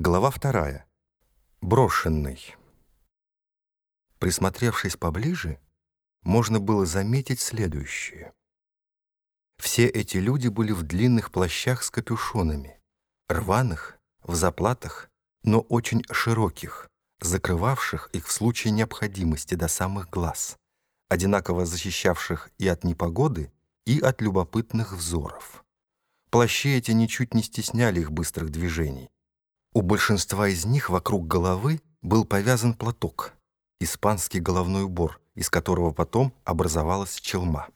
Глава вторая. Брошенный. Присмотревшись поближе, можно было заметить следующее. Все эти люди были в длинных плащах с капюшонами, рваных, в заплатах, но очень широких, закрывавших их в случае необходимости до самых глаз, одинаково защищавших и от непогоды, и от любопытных взоров. Плащи эти ничуть не стесняли их быстрых движений. У большинства из них вокруг головы был повязан платок, испанский головной убор, из которого потом образовалась челма.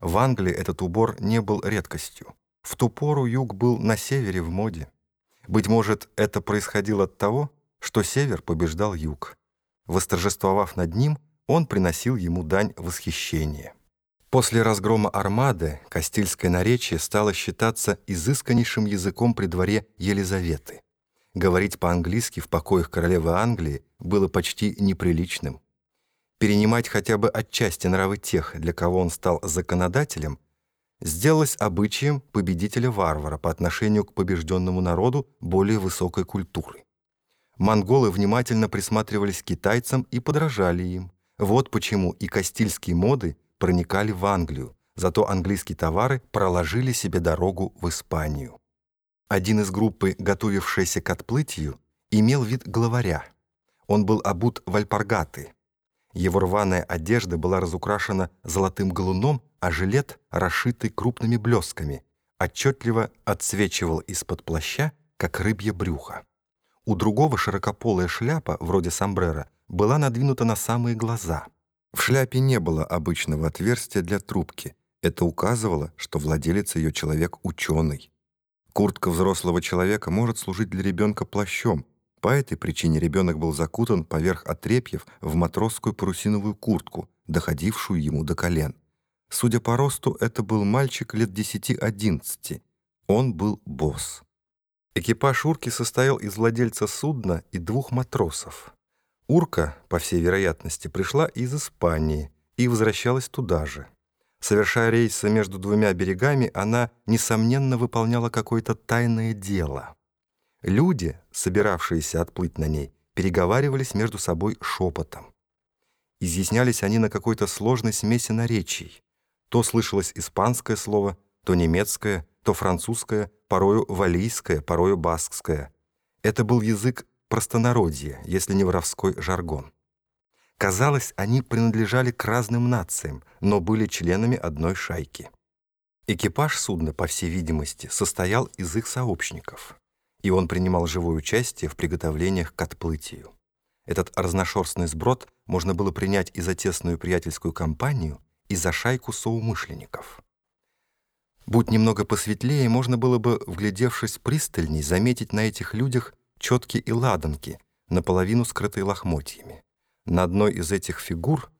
В Англии этот убор не был редкостью. В ту пору юг был на севере в моде. Быть может, это происходило от того, что север побеждал юг. Восторжествовав над ним, он приносил ему дань восхищения. После разгрома армады Кастильское наречие стало считаться изысканнейшим языком при дворе Елизаветы. Говорить по-английски в покоях королевы Англии было почти неприличным. Перенимать хотя бы отчасти нравы тех, для кого он стал законодателем, сделалось обычаем победителя-варвара по отношению к побежденному народу более высокой культуры. Монголы внимательно присматривались к китайцам и подражали им. Вот почему и кастильские моды проникали в Англию, зато английские товары проложили себе дорогу в Испанию. Один из группы, готовившейся к отплытию, имел вид главаря. Он был обут в альпаргаты. Его рваная одежда была разукрашена золотым галуном, а жилет, расшитый крупными блесками, отчетливо отсвечивал из-под плаща, как рыбье брюхо. У другого широкополая шляпа, вроде сомбрера, была надвинута на самые глаза. В шляпе не было обычного отверстия для трубки. Это указывало, что владелец ее человек ученый. Куртка взрослого человека может служить для ребенка плащом. По этой причине ребенок был закутан поверх отрепьев в матросскую парусиновую куртку, доходившую ему до колен. Судя по росту, это был мальчик лет 10-11. Он был босс. Экипаж Урки состоял из владельца судна и двух матросов. Урка, по всей вероятности, пришла из Испании и возвращалась туда же. Совершая рейсы между двумя берегами, она, несомненно, выполняла какое-то тайное дело. Люди, собиравшиеся отплыть на ней, переговаривались между собой шепотом. Изъяснялись они на какой-то сложной смеси наречий. То слышалось испанское слово, то немецкое, то французское, порою валийское, порою баскское. Это был язык простонародья, если не воровской жаргон. Казалось, они принадлежали к разным нациям, но были членами одной шайки. Экипаж судна, по всей видимости, состоял из их сообщников, и он принимал живое участие в приготовлениях к отплытию. Этот разношерстный сброд можно было принять и за тесную приятельскую компанию, и за шайку соумышленников. Будь немного посветлее, можно было бы, вглядевшись пристальней, заметить на этих людях четки и ладанки, наполовину скрытые лохмотьями. На одной из этих фигур,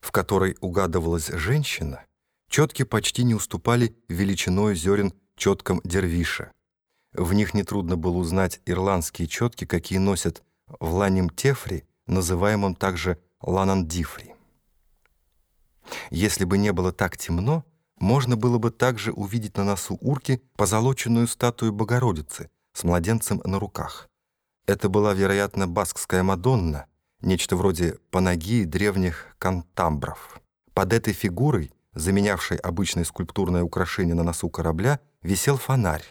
в которой угадывалась женщина, четки почти не уступали величиной зерен четкам дервиша. В них нетрудно было узнать ирландские четки, какие носят в ланим тефри, называемом также ланандифри. Если бы не было так темно, можно было бы также увидеть на носу урки позолоченную статую Богородицы с младенцем на руках. Это была, вероятно, баскская Мадонна — нечто вроде панагии древних кантамбров. Под этой фигурой, заменявшей обычное скульптурное украшение на носу корабля, висел фонарь,